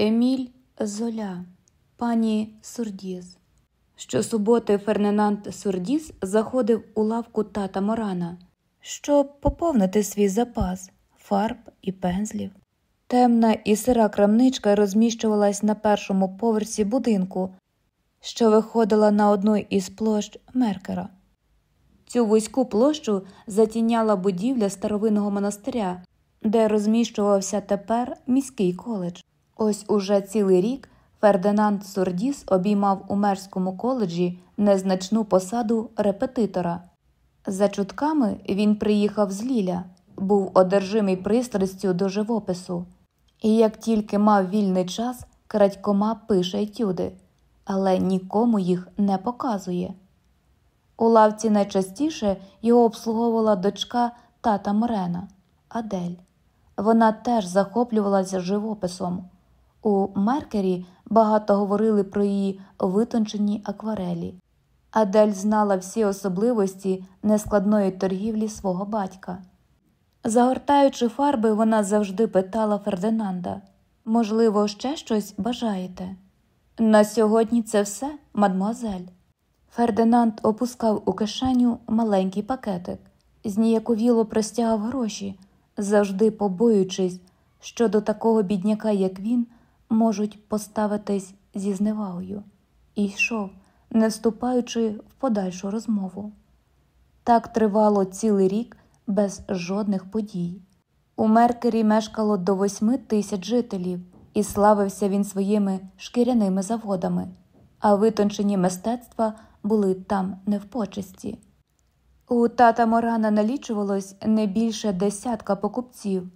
Еміль Золя, пані Сурдіс. Щосуботи Фердинанд Сурдіс заходив у лавку тата Морана, щоб поповнити свій запас фарб і пензлів. Темна і сира крамничка розміщувалась на першому поверсі будинку, що виходила на одну із площ Меркера. Цю вузьку площу затіняла будівля старовинного монастиря, де розміщувався тепер міський коледж. Ось уже цілий рік Фердинанд Сурдіс обіймав у мерському коледжі незначну посаду репетитора. За чутками він приїхав з Ліля, був одержимий пристрастю до живопису, і як тільки мав вільний час, крадькома пише етюди, але нікому їх не показує. У лавці найчастіше його обслуговувала дочка тата Морена Адель. Вона теж захоплювалася живописом. У Меркері багато говорили про її витончені акварелі. Адель знала всі особливості нескладної торгівлі свого батька. Загортаючи фарби, вона завжди питала Фердинанда можливо, ще щось бажаєте? На сьогодні це все, мадмуазель. Фердинанд опускав у кишеню маленький пакетик, зніяковіло простягав гроші, завжди побоюючись, що до такого бідняка, як він, можуть поставитись зі зневагою, і йшов, не вступаючи в подальшу розмову. Так тривало цілий рік без жодних подій. У Меркері мешкало до восьми тисяч жителів, і славився він своїми шкіряними заводами, а витончені мистецтва були там не в почесті. У тата Морана налічувалось не більше десятка покупців,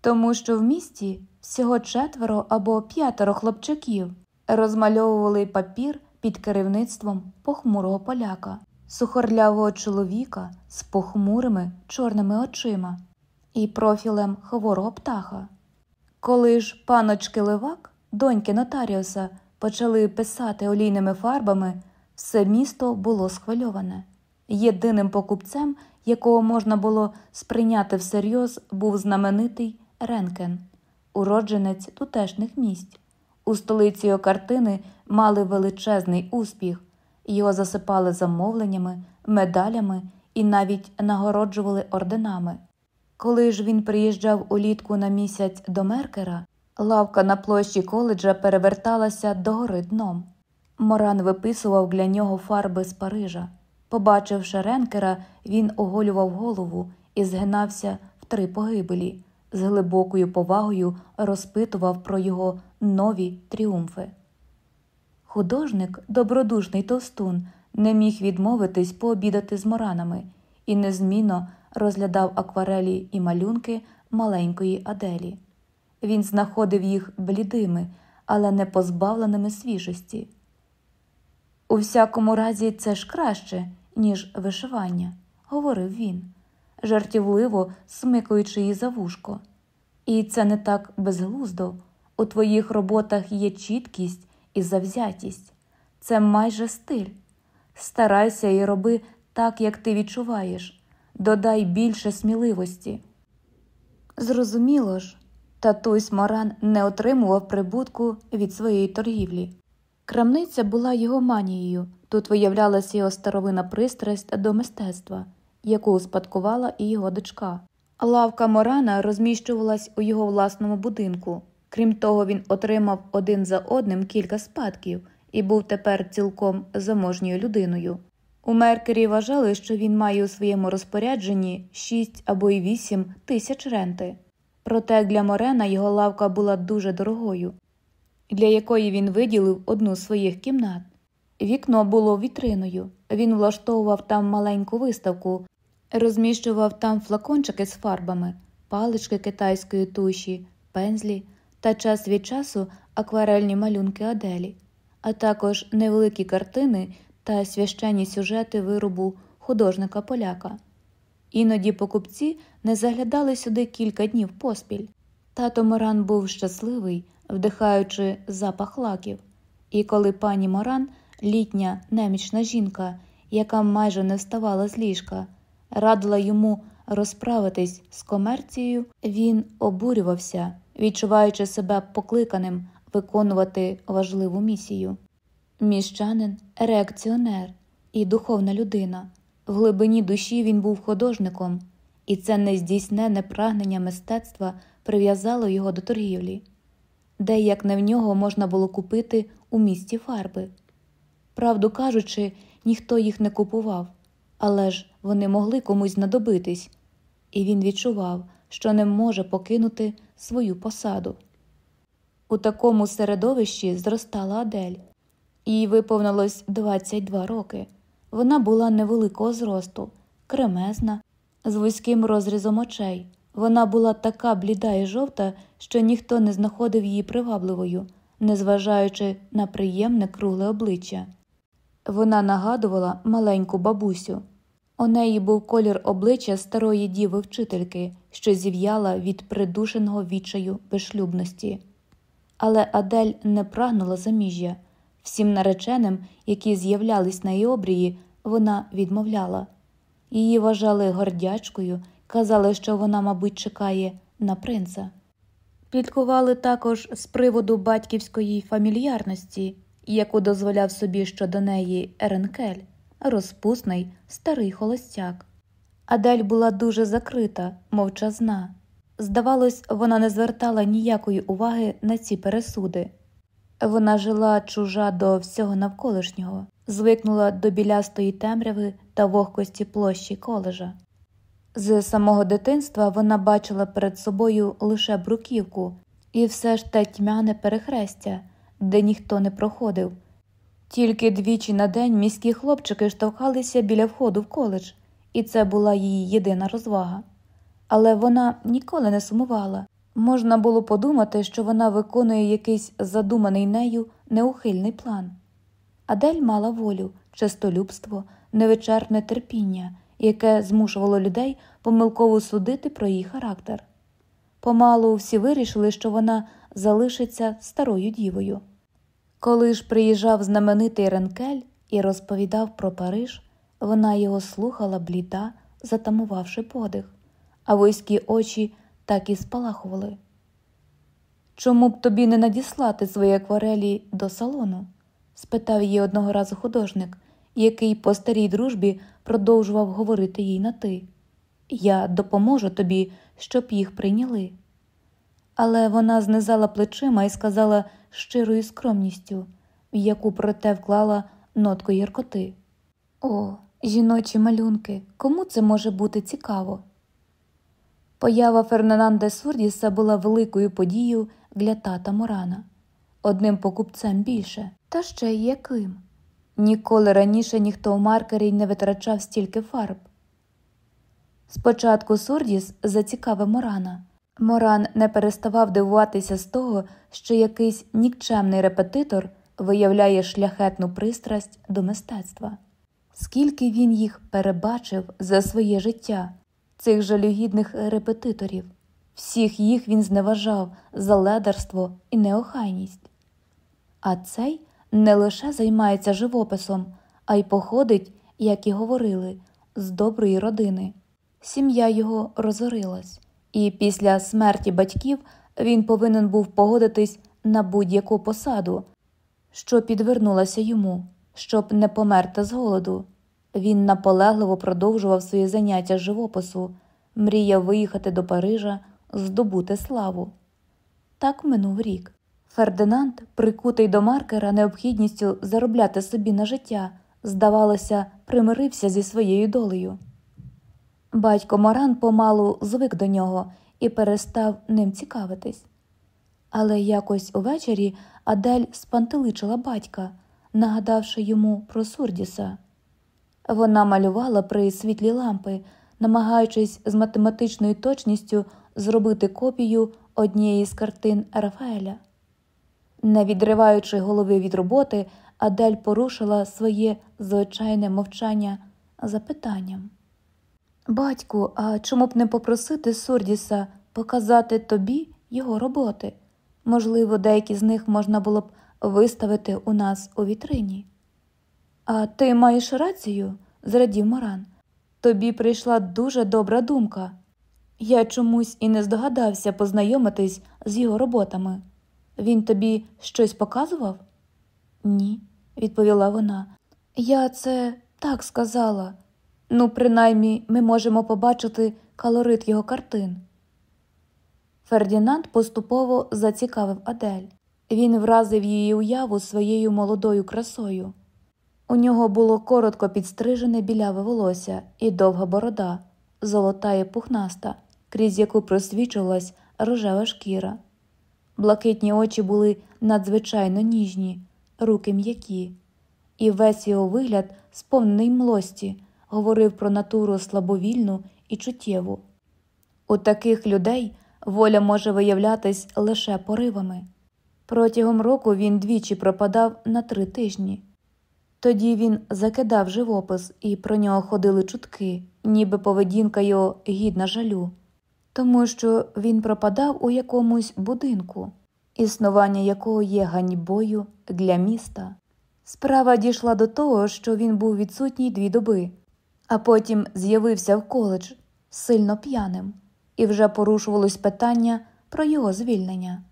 тому що в місті всього четверо або п'ятеро хлопчаків розмальовували папір під керівництвом похмурого поляка, сухорлявого чоловіка з похмурими чорними очима і профілем хворого птаха. Коли ж паночки Левак, доньки нотаріуса, почали писати олійними фарбами, все місто було схвильоване. Єдиним покупцем, якого можна було сприйняти всерйоз, був знаменитий Ренкен, уродженець тутешніх місць. У столиці його картини мали величезний успіх, його засипали замовленнями, медалями і навіть нагороджували орденами. Коли ж він приїжджав улітку на місяць до Меркера, лавка на площі коледжа переверталася догори дном. Моран виписував для нього фарби з Парижа. Побачивши Ренкера, він оголював голову і згинався в три погибелі, з глибокою повагою розпитував про його нові тріумфи. Художник, добродушний товстун, не міг відмовитись пообідати з моранами і незмінно розглядав акварелі і малюнки маленької Аделі. Він знаходив їх блідими, але не позбавленими свіжості. У всякому разі, це ж краще, ніж вишивання, говорив він, жартівливо смикуючи її за вушко. І це не так безглуздо. У твоїх роботах є чіткість і завзятість, це майже стиль. Старайся і роби так, як ти відчуваєш, додай більше сміливості. Зрозуміло ж, татусь Моран не отримував прибутку від своєї торгівлі. Крамниця була його манією, тут виявлялася його старовина пристрасть до мистецтва, яку успадкувала і його дочка. Лавка Морана розміщувалась у його власному будинку. Крім того, він отримав один за одним кілька спадків і був тепер цілком заможньою людиною. У Меркері вважали, що він має у своєму розпорядженні 6 або й 8 тисяч ренти. Проте для Морена його лавка була дуже дорогою, для якої він виділив одну з своїх кімнат. Вікно було вітриною, він влаштовував там маленьку виставку, розміщував там флакончики з фарбами, палички китайської туші, пензлі та час від часу акварельні малюнки Аделі, а також невеликі картини та священні сюжети виробу художника поляка. Іноді покупці не заглядали сюди кілька днів поспіль. Тато Моран був щасливий, вдихаючи запах лаків, і коли пані Моран, літня немічна жінка, яка майже не вставала з ліжка, радила йому розправитись з комерцією, він обурювався, відчуваючи себе покликаним виконувати важливу місію. Міщанин реакціонер і духовна людина. В глибині душі він був художником, і це нездійснене прагнення мистецтва прив'язало його до торгівлі, де як не в нього можна було купити у місті фарби. Правду кажучи, ніхто їх не купував, але ж вони могли комусь знадобитись, і він відчував, що не може покинути свою посаду. У такому середовищі зростала Адель. Їй виповнилось 22 роки. Вона була невеликого зросту, кремезна, з вузьким розрізом очей. Вона була така бліда і жовта, що ніхто не знаходив її привабливою, незважаючи на приємне кругле обличчя. Вона нагадувала маленьку бабусю. У неї був колір обличчя старої діви вчительки, що зів'яла від придушеного відчаю безшлюбності. Але Адель не прагнула заміжжя. Всім нареченим, які з'являлись на її обрії, вона відмовляла. Її вважали гордячкою, казали, що вона, мабуть, чекає на принца. Пліткували також з приводу батьківської фамільярності, яку дозволяв собі щодо неї Еренкель, розпусний старий холостяк. Адель була дуже закрита, мовчазна. Здавалось, вона не звертала ніякої уваги на ці пересуди. Вона жила чужа до всього навколишнього, звикнула до білястої темряви та вогкості площі колежа. З самого дитинства вона бачила перед собою лише бруківку і все ж те тьмяне перехрестя, де ніхто не проходив. Тільки двічі на день міські хлопчики штовхалися біля входу в коледж, і це була її єдина розвага. Але вона ніколи не сумувала. Можна було подумати, що вона виконує якийсь задуманий нею неухильний план. Адель мала волю, честолюбство, невичерпне терпіння, яке змушувало людей помилково судити про її характер. Помалу всі вирішили, що вона залишиться старою дівою. Коли ж приїжджав знаменитий Ренкель і розповідав про Париж, вона його слухала бліда, затамувавши подих, а вузькі очі так і спалахували. Чому б тобі не надіслати свої акварелі до салону? спитав її одного разу художник, який по старій дружбі продовжував говорити їй на ти. Я допоможу тобі, щоб їх прийняли. Але вона знизала плечима і сказала щирою скромністю, в яку проте вклала нотку гіркоти. О, жіночі малюнки, кому це може бути цікаво? Поява Фернанда Сурдіса була великою подією для тата Морана, одним покупцем більше, та ще й яким. Ніколи раніше ніхто в маркері не витрачав стільки фарб. Спочатку Сурдіс зацікавив Морана. Моран не переставав дивуватися з того, що якийсь нікчемний репетитор виявляє шляхетну пристрасть до мистецтва. Скільки він їх перебачив за своє життя, цих жалюгідних репетиторів, всіх їх він зневажав за ледарство і неохайність. А цей не лише займається живописом, а й походить, як і говорили, з доброї родини. Сім'я його розорилась, і після смерті батьків він повинен був погодитись на будь-яку посаду, що підвернулася йому, щоб не померти з голоду. Він наполегливо продовжував свої заняття живопису, мріяв виїхати до Парижа, здобути славу. Так минув рік. Фердинанд, прикутий до маркера необхідністю заробляти собі на життя, здавалося, примирився зі своєю долею. Батько Моран помалу звик до нього і перестав ним цікавитись. Але якось увечері Адель спантеличила батька, нагадавши йому про Сурдіса. Вона малювала при світлі лампи, намагаючись з математичною точністю зробити копію однієї з картин Рафаеля. Не відриваючи голови від роботи, Адель порушила своє звичайне мовчання запитанням. Батьку, а чому б не попросити Сурдіса показати тобі його роботи? Можливо, деякі з них можна було б виставити у нас у вітрині. А ти маєш рацію, зрадів Моран. Тобі прийшла дуже добра думка. Я чомусь і не здогадався познайомитись з його роботами. Він тобі щось показував? Ні, відповіла вона. Я це так сказала. Ну, принаймні, ми можемо побачити калорит його картин. Фердінанд поступово зацікавив Адель. Він вразив її уяву своєю молодою красою. У нього було коротко підстрижене біляве волосся і довга борода, золота і пухнаста, крізь яку просвічувалась рожева шкіра. Блакитні очі були надзвичайно ніжні, руки м'які, і весь його вигляд, сповнений млості, говорив про натуру слабовільну і чуттєву. У таких людей воля може виявлятись лише поривами. Протягом року він двічі пропадав на три тижні. Тоді він закидав живопис, і про нього ходили чутки, ніби поведінка його гідна жалю, тому що він пропадав у якомусь будинку, існування якого є ганьбою для міста. Справа дійшла до того, що він був відсутній дві доби, а потім з'явився в коледж сильно п'яним, і вже порушувалось питання про його звільнення.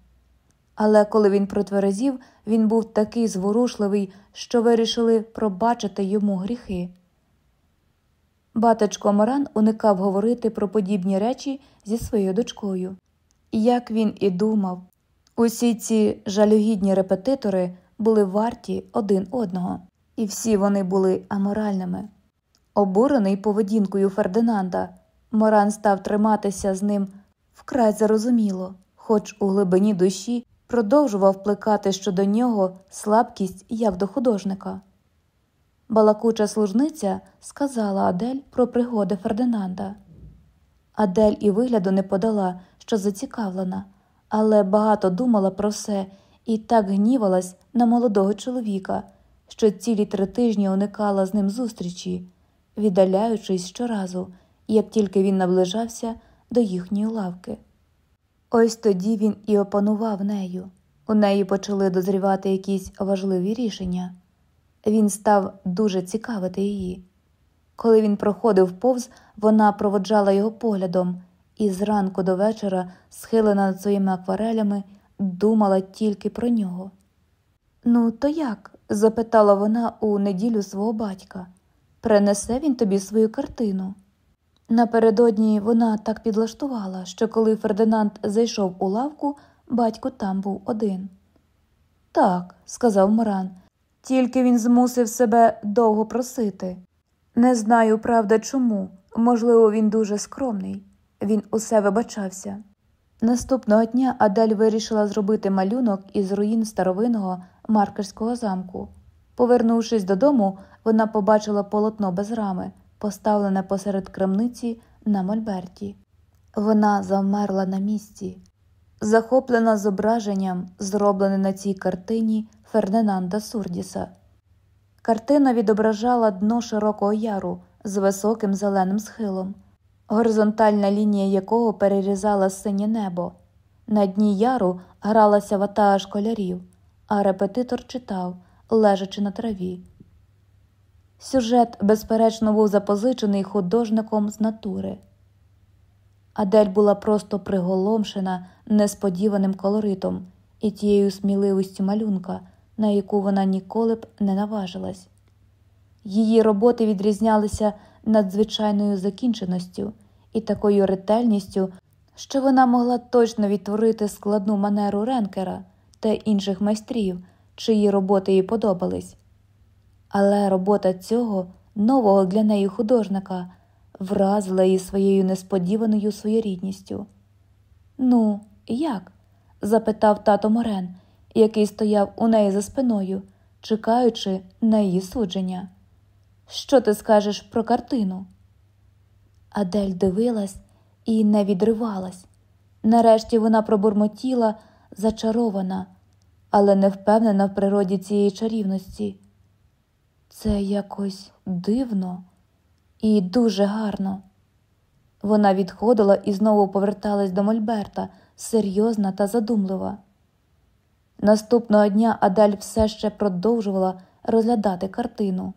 Але коли він протверезів, він був такий зворушливий, що вирішили пробачити йому гріхи. Батечко Моран уникав говорити про подібні речі зі своєю дочкою. Як він і думав, усі ці жалюгідні репетитори були варті один одного, і всі вони були аморальними. Обурений поведінкою Фердинанда, Моран став триматися з ним вкрай зарозуміло, хоч у глибині душі продовжував плекати щодо нього слабкість як до художника. Балакуча служниця сказала Адель про пригоди Фердинанда. Адель і вигляду не подала, що зацікавлена, але багато думала про все і так гнівалась на молодого чоловіка, що цілі три тижні уникала з ним зустрічі, віддаляючись щоразу, як тільки він наближався до їхньої лавки. Ось тоді він і опанував нею. У неї почали дозрівати якісь важливі рішення. Він став дуже цікавити її. Коли він проходив повз, вона проводжала його поглядом і зранку до вечора, схилена над своїми акварелями, думала тільки про нього. Ну, то як? запитала вона у неділю свого батька. Принесе він тобі свою картину. Напередодні вона так підлаштувала, що коли Фердинанд зайшов у лавку, батько там був один. Так, сказав Моран, тільки він змусив себе довго просити. Не знаю, правда, чому. Можливо, він дуже скромний. Він усе вибачався. Наступного дня Адель вирішила зробити малюнок із руїн старовинного маркерського замку. Повернувшись додому, вона побачила полотно без рами поставлене посеред крамниці на мольберті. Вона завмерла на місці, захоплена зображенням, зроблене на цій картині Фердинанда Сурдіса. Картина відображала дно широкого яру з високим зеленим схилом, горизонтальна лінія якого перерізала синє небо. На дні яру гралася ватага школярів, а репетитор читав, лежачи на траві. Сюжет, безперечно, був запозичений художником з натури. Адель була просто приголомшена несподіваним колоритом і тією сміливістю малюнка, на яку вона ніколи б не наважилась. Її роботи відрізнялися надзвичайною закінченістю і такою ретельністю, що вона могла точно відтворити складну манеру ренкера та інших майстрів, чиї роботи їй подобались. Але робота цього нового для неї художника вразила її своєю несподіваною своєрідністю. Ну, як? запитав тато Морен, який стояв у неї за спиною, чекаючи на її судження. Що ти скажеш про картину? Адель дивилась і не відривалась. Нарешті вона пробурмотіла, зачарована, але не впевнена в природі цієї чарівності. Це якось дивно і дуже гарно. Вона відходила і знову поверталась до Мольберта, серйозна та задумлива. Наступного дня Адель все ще продовжувала розглядати картину,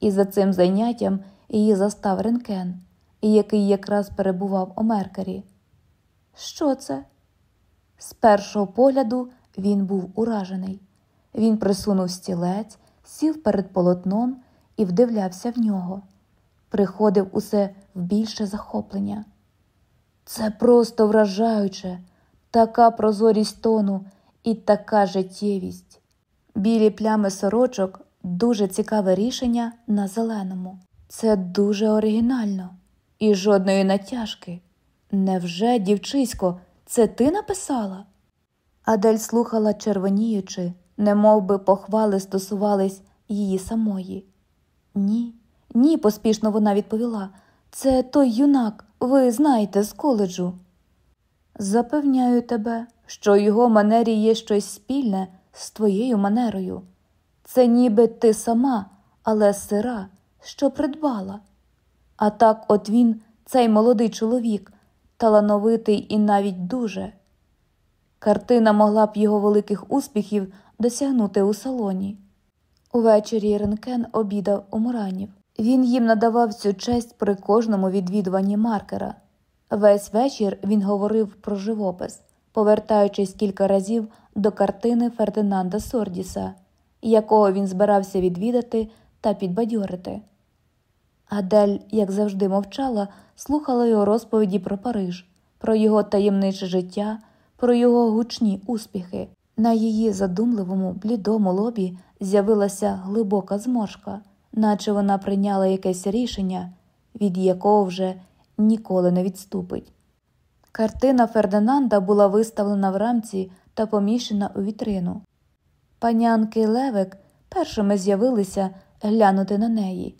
і за цим заняттям її застав Ренкен, який якраз перебував у Меркері. Що це? З першого погляду Він був уражений. Він присунув стілець, сів перед полотном і вдивлявся в нього. Приходив усе в більше захоплення. Це просто вражаюче, така прозорість тону і така життєвість. Білі плями сорочок дуже цікаве рішення на зеленому. Це дуже оригінально і жодної натяжки. Невже, дівчисько, це ти написала? Адель слухала червоніючи, немов би похвали стосувались її самої. Ні, ні, поспішно вона відповіла. Це той юнак, ви знаєте, з коледжу. Запевняю тебе, що в його манері є щось спільне з твоєю манерою. Це ніби ти сама, але сира, що придбала. А так от він, цей молодий чоловік, талановитий і навіть дуже. Картина могла б його великих успіхів досягнути у салоні. Увечері Ренкен обідав у Муранів. Він їм надавав цю честь при кожному відвідуванні маркера. Весь вечір він говорив про живопис, повертаючись кілька разів до картини Фердинанда Сордіса, якого він збирався відвідати та підбадьорити. Адель, як завжди, мовчала, слухала його розповіді про Париж, про його таємниче життя, про його гучні успіхи. На її задумливому, блідому лобі з'явилася глибока зморшка, наче вона прийняла якесь рішення, від якого вже ніколи не відступить. Картина Фердинанда була виставлена в рамці та поміщена у вітрину. Панянки Левик першими з'явилися глянути на неї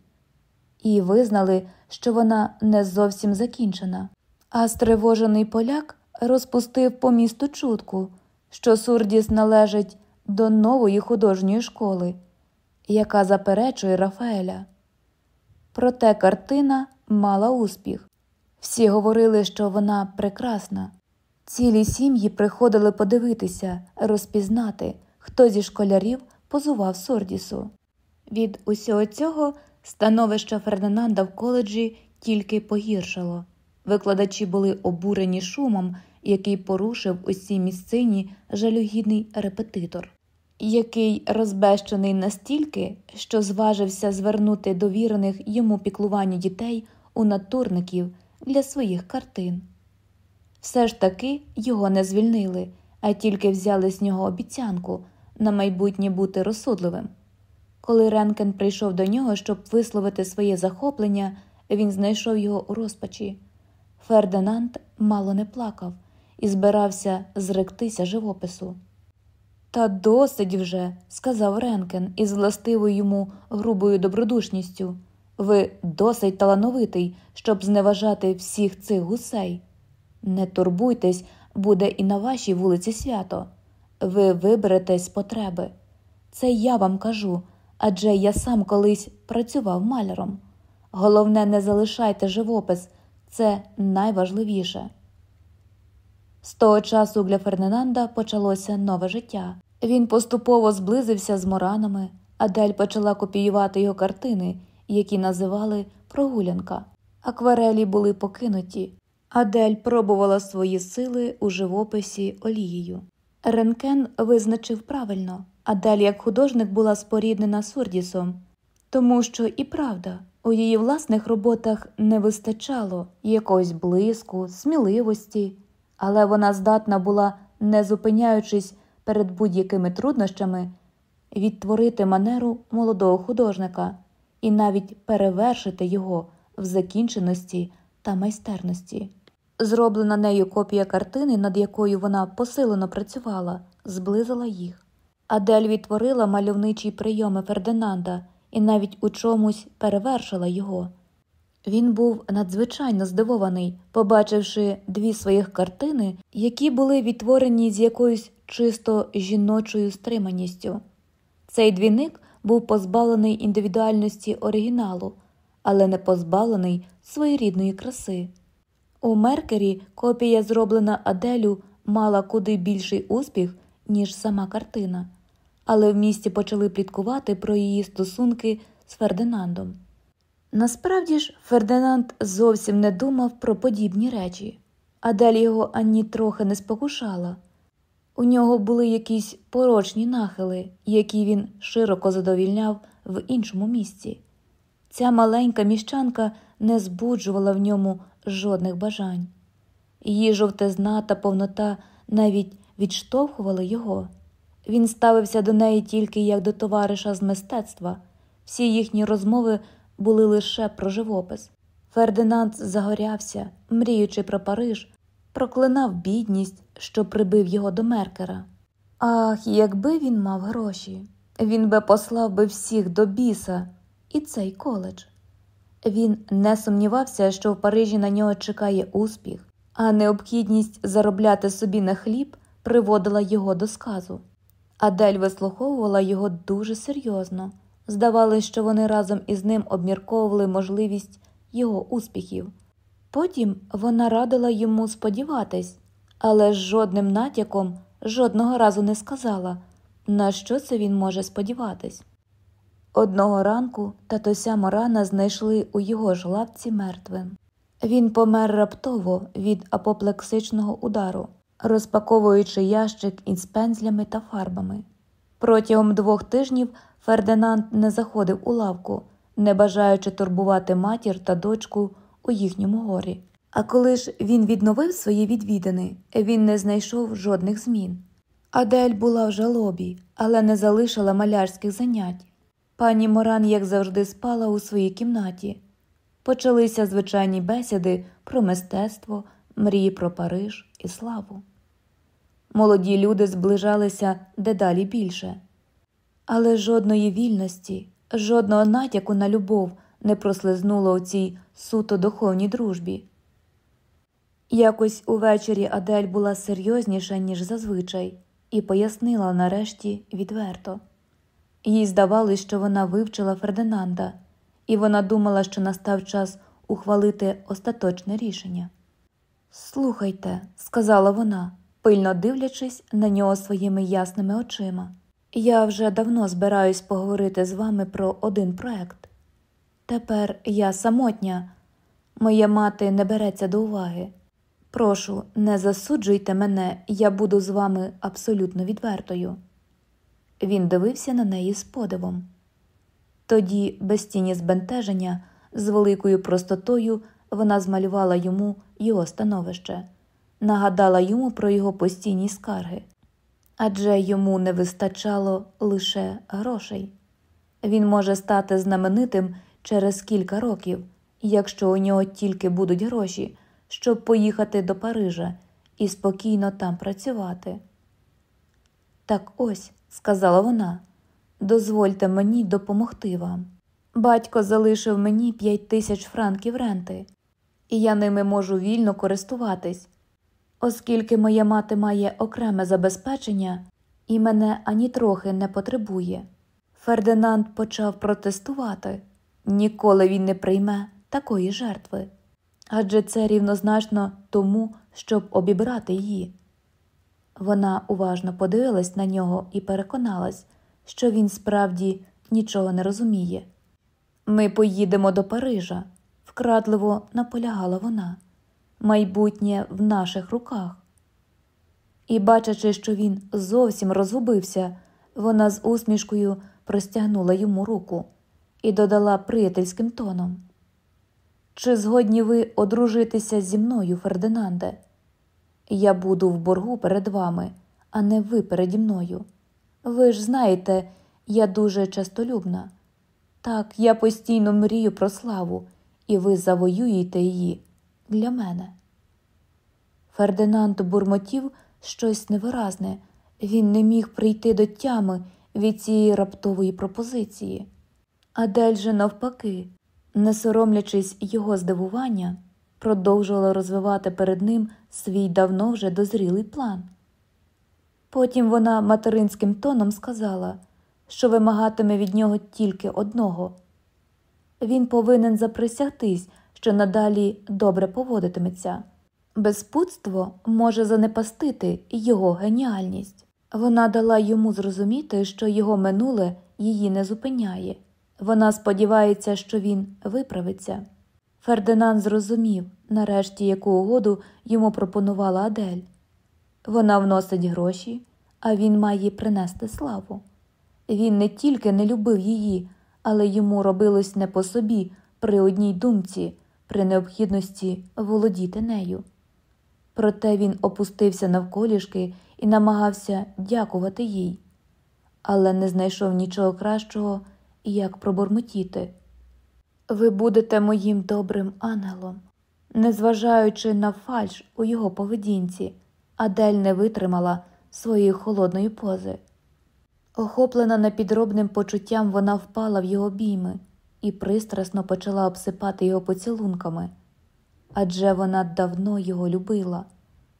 і визнали, що вона не зовсім закінчена. А стривожений поляк розпустив по місту чутку, що Сурдіс належить до нової художньої школи, яка заперечує Рафаеля. Проте картина мала успіх. Всі говорили, що вона прекрасна. Цілі сім'ї приходили подивитися, розпізнати, хто зі школярів позував Сордісу. Від усього цього становище Фердинанда в коледжі тільки погіршало. Викладачі були обурені шумом, який порушив усі місцині жалюгідний репетитор, який розбещений настільки, що зважився звернути довірених йому піклуванню дітей у натурників для своїх картин. Все ж таки його не звільнили, а тільки взяли з нього обіцянку на майбутнє бути розсудливим. Коли Ренкен прийшов до нього, щоб висловити своє захоплення, він знайшов його у розпачі. Фердинанд мало не плакав і збирався зректися живопису. Та досить вже, сказав Ренкен із властивою йому грубою добродушністю. Ви досить талановитий, щоб зневажати всіх цих гусей. Не турбуйтесь, буде і на вашій вулиці свято. Ви виберетесь з потреби. Це я вам кажу, адже я сам колись працював маляром. Головне, не залишайте живопис, це найважливіше. З того часу для Фердинанда почалося нове життя. Він поступово зблизився з моранами, Адель почала копіювати його картини, які називали прогулянка. Акварелі були покинуті. Адель пробувала свої сили у живописі олією. Ренкен визначив правильно, Адель як художник була споріднена Сурдісом, тому що і правда, у її власних роботах не вистачало якогось блиску, сміливості, але вона здатна була, не зупиняючись перед будь-якими труднощами, відтворити манеру молодого художника і навіть перевершити його в закінченості та майстерності. Зроблена нею копія картини, над якою вона посилено працювала, зблизила їх. Адель відтворила мальовничі прийоми Фердинанда і навіть у чомусь перевершила його. Він був надзвичайно здивований, побачивши дві своїх картини, які були відтворені з якоюсь чисто жіночою стриманістю. Цей двійник був позбавлений індивідуальності оригіналу, але не позбавлений своєрідної краси. У Меркері копія, зроблена Аделю, мала куди більший успіх, ніж сама картина, але в місті почали пліткувати про її стосунки з Фердинандом. Насправді ж, Фердинанд зовсім не думав про подібні речі, Адель його ані трохи не спокушала. У нього були якісь порочні нахили, які він широко задовільняв в іншому місці. Ця маленька міщанка не збуджувала в ньому жодних бажань. Її жовтизна та повнота навіть відштовхували його. Він ставився до неї тільки як до товариша з мистецтва. Всі їхні розмови були лише про живопис. Фердинанд загорявся, мріючи про Париж, проклинав бідність, що прибив його до Меркера. Ах, якби він мав гроші, він би послав би всіх до біса і цей коледж. Він не сумнівався, що в Парижі на нього чекає успіх, а необхідність заробляти собі на хліб приводила його до сказу. Адель вислуховувала його дуже серйозно. Здавалось, що вони разом із ним обмірковували можливість його успіхів. Потім вона радила йому сподіватись, але з жодним натяком жодного разу не сказала, на що це він може сподіватись. Одного ранку татуся Морана знайшли у його ж лапці мертвим. Він помер раптово від апоплексичного удару, розпаковуючи ящик із пензлями та фарбами. Протягом двох тижнів Фердинанд не заходив у лавку, не бажаючи турбувати матір та дочку у їхньому горі. А коли ж він відновив свої відвідини, він не знайшов жодних змін. Адель була в жалобі, але не залишила малярських занять. Пані Моран, як завжди, спала у своїй кімнаті. Почалися звичайні бесіди про мистецтво, мрії про Париж і славу. Молоді люди зближалися дедалі більше, але жодної вільності, жодного натяку на любов не прослизнуло у цій суто духовній дружбі. Якось увечері Адель була серйозніша, ніж зазвичай, і пояснила нарешті відверто. Їй здавалось, що вона вивчила Фердинанда, і вона думала, що настав час ухвалити остаточне рішення. Слухайте, сказала вона, пильно дивлячись на нього своїми ясними очима. Я вже давно збираюсь поговорити з вами про один проект. Тепер я самотня, моя мати не береться до уваги. Прошу, не засуджуйте мене, я буду з вами абсолютно відвертою. Він дивився на неї з подивом. Тоді, без тіні збентеження, з великою простотою вона змалювала йому його становище, нагадала йому про його постійні скарги адже йому не вистачало лише грошей. Він може стати знаменитим через кілька років, якщо у нього тільки будуть гроші, щоб поїхати до Парижа і спокійно там працювати. Так ось, сказала вона, дозвольте мені допомогти вам. Батько залишив мені п'ять тисяч франків ренти, і я ними можу вільно користуватись, оскільки моя мати має окреме забезпечення і мене ані трохи не потребує. Фердинанд почав протестувати ніколи він не прийме такої жертви, адже це рівнозначно тому, щоб обібрати її. Вона уважно подивилась на нього і переконалась, що він справді нічого не розуміє. Ми поїдемо до Парижа, вкрадливо наполягала вона майбутнє в наших руках. І, бачачи, що він зовсім розгубився, вона з усмішкою простягнула йому руку і додала приятельським тоном: Чи згодні ви одружитися зі мною, Фердинанде? Я буду в боргу перед вами, а не ви переді мною. Ви ж знаєте, я дуже частолюбна. Так, я постійно мрію про славу, і ви завоюєте її для мене. Фердинанд бурмотів щось невиразне, він не міг прийти до тями від цієї раптової пропозиції. Адель же, навпаки, не соромлячись його здивування, продовжувала розвивати перед ним свій давно вже дозрілий план. Потім вона материнським тоном сказала, що вимагатиме від нього тільки одного він повинен заприсягтись, що надалі добре поводитиметься. Безпутство може занепастити його геніальність. Вона дала йому зрозуміти, що його минуле її не зупиняє. Вона сподівається, що він виправиться. Фердинанд зрозумів, нарешті, яку угоду йому пропонувала Адель. Вона вносить гроші, а він має принести славу. Він не тільки не любив її, але йому робилось не по собі при одній думці, при необхідності володіти нею. Проте він опустився навколішки і намагався дякувати їй, але не знайшов нічого кращого, як пробормотіти. Ви будете моїм добрим ангелом. Незважаючи на фальш у його поведінці, Адель не витримала своєї холодної пози. Охоплена непідробним почуттям, вона впала в його обійми і пристрасно почала обсипати його поцілунками. Адже вона давно його любила,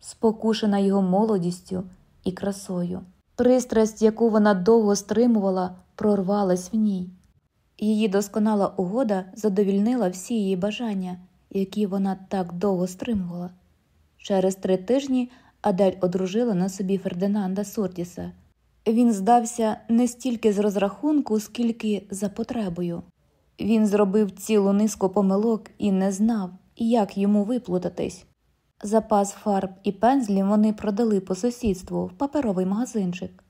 спокушена його молодістю і красою. Пристрасть, яку вона довго стримувала, прорвалась в ній. Її досконала угода задовільнила всі її бажання, які вона так довго стримувала. Через три тижні Адель одружила на собі Фердинанда Сортіса. Він здався не стільки з розрахунку, скільки за потребою. Він зробив цілу низку помилок і не знав, як йому виплутатись. Запас фарб і пензлів вони продали по сусідству в паперовий магазинчик.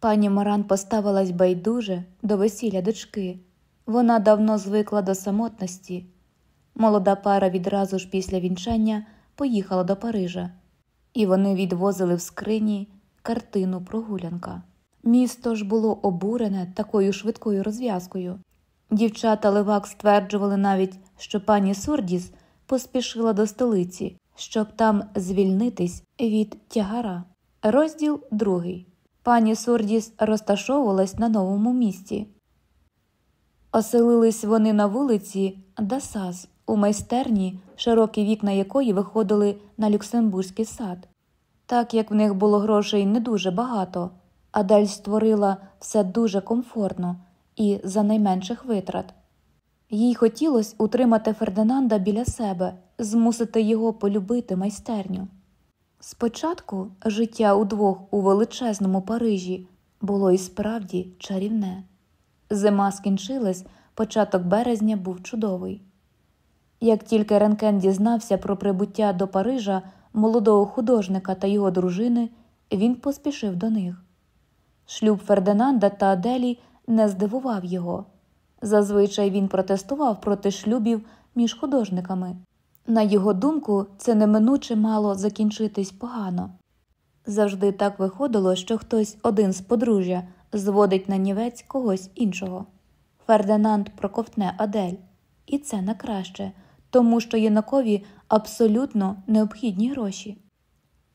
Пані Моран поставилась байдуже до весілля дочки. Вона давно звикла до самотності. Молода пара відразу ж після вінчання поїхала до Парижа, і вони відвозили в скрині картину прогулянка. Місто ж було обурене такою швидкою розв'язкою. Дівчата Левак стверджували навіть, що пані Сурдіс поспішила до столиці, щоб там звільнитись від тягара. Розділ другий. Пані Сурдіс розташовувалась на новому місці. Оселились вони на вулиці Дасас, у майстерні, широкі вікна якої виходили на Люксембурзький сад. Так як в них було грошей не дуже багато, Адель створила все дуже комфортно і за найменших витрат. Їй хотілося утримати Фердинанда біля себе, змусити його полюбити майстерню. Спочатку життя удвох у величезному Парижі було і справді чарівне. Зима скінчилась, початок березня був чудовий. Як тільки Ренкен дізнався про прибуття до Парижа молодого художника та його дружини, він поспішив до них. Шлюб Фердинанда та Аделі не здивував його. Зазвичай він протестував проти шлюбів між художниками. На його думку, це неминуче мало закінчитись погано. Завжди так виходило, що хтось один з подружжя зводить на нівець когось іншого. Фердинанд проковтне Адель, і це на краще, тому що юнакові абсолютно необхідні гроші.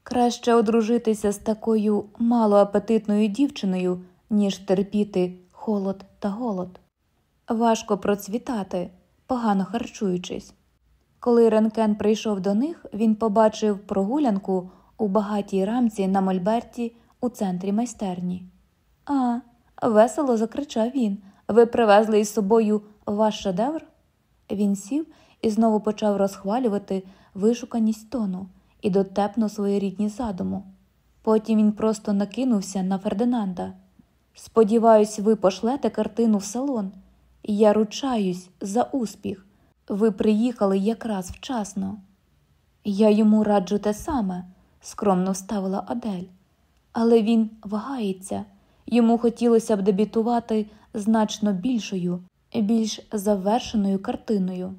Краще одружитися з такою малоапетитною дівчиною, ніж терпіти холод та голод. Важко процвітати, погано харчуючись. Коли Ренкен прийшов до них, він побачив прогулянку у багатій рамці на Мольберті у центрі майстерні. А, весело закричав він. Ви привезли із собою ваш шедевр? Він сів і знову почав розхвалювати вишуканість тону і дотепно своєрідні задуму. Потім він просто накинувся на Фердинанда. Сподіваюсь, ви пошлете картину в салон, я ручаюсь за успіх. Ви приїхали якраз вчасно. Я йому раджу те саме, скромно вставила Адель. Але він вагається, йому хотілося б дебютувати значно більшою, більш завершеною картиною.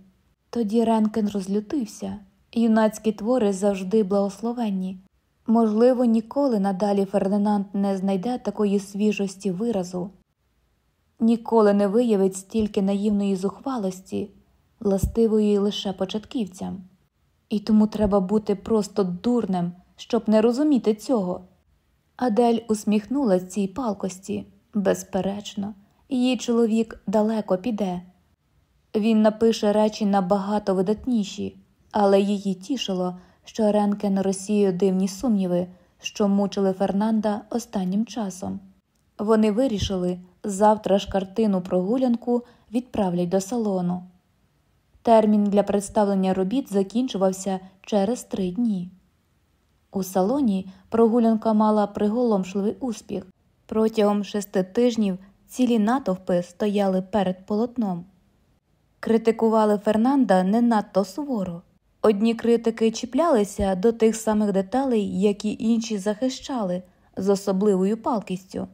Тоді Ренкен розлютився, юнацькі твори завжди благословенні. Можливо, ніколи надалі Фердинанд не знайде такої свіжості виразу, ніколи не виявить стільки наївної зухвалості, властивої лише початківцям. І тому треба бути просто дурним, щоб не розуміти цього. Адель усміхнулася цій палкості, безперечно, її чоловік далеко піде. Він напише речі набагато видатніші, але її тішило, що Ренкен розсіяв дивні сумніви, що мучили Фернанда останнім часом. Вони вирішили завтра ж картину прогулянку відправлять до салону. Термін для представлення робіт закінчувався через три дні. У салоні прогулянка мала приголомшливий успіх. Протягом шести тижнів цілі натовпи стояли перед полотном. Критикували Фернанда не надто суворо. Одні критики чіплялися до тих самих деталей, які інші захищали з особливою палкістю.